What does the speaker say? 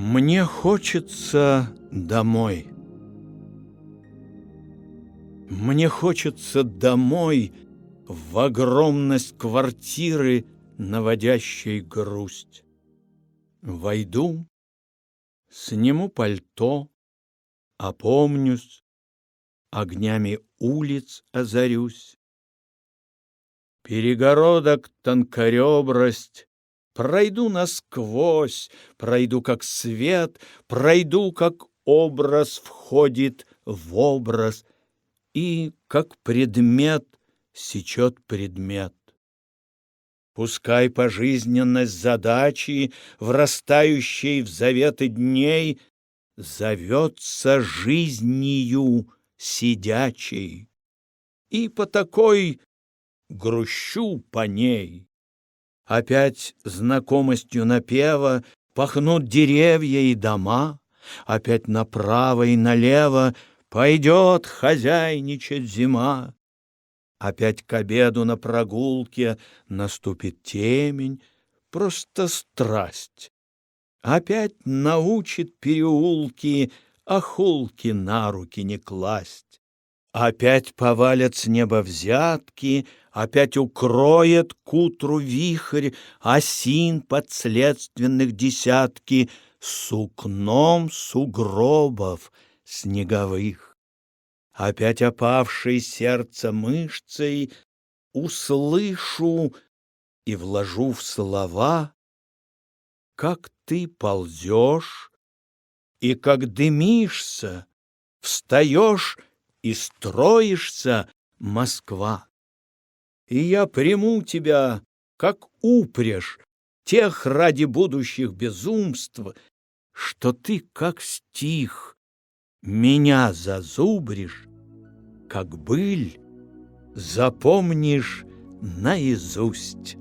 Мне хочется домой. Мне хочется домой в огромность квартиры, наводящей грусть. Войду, сниму пальто, опомнюсь, огнями улиц озарюсь. Перегородок тонкоребрость Пройду насквозь, пройду как свет, Пройду, как образ входит в образ, И, как предмет, сечет предмет. Пускай пожизненность задачи, Врастающей в заветы дней, Зовется жизнью сидячей, И по такой грущу по ней. Опять знакомостью напева Пахнут деревья и дома, Опять направо и налево Пойдет хозяйничать зима. Опять к обеду на прогулке Наступит темень, просто страсть. Опять научит переулки Охулки на руки не класть. Опять повалят с неба взятки, Опять укроет к утру вихрь Осин подследственных десятки Сукном сугробов снеговых. Опять опавшей сердце мышцей Услышу и вложу в слова, Как ты ползешь и как дымишься, Встаешь и строишься, Москва. И я приму тебя, как упряжь, тех ради будущих безумств, что ты, как стих, меня зазубришь, как быль, запомнишь наизусть.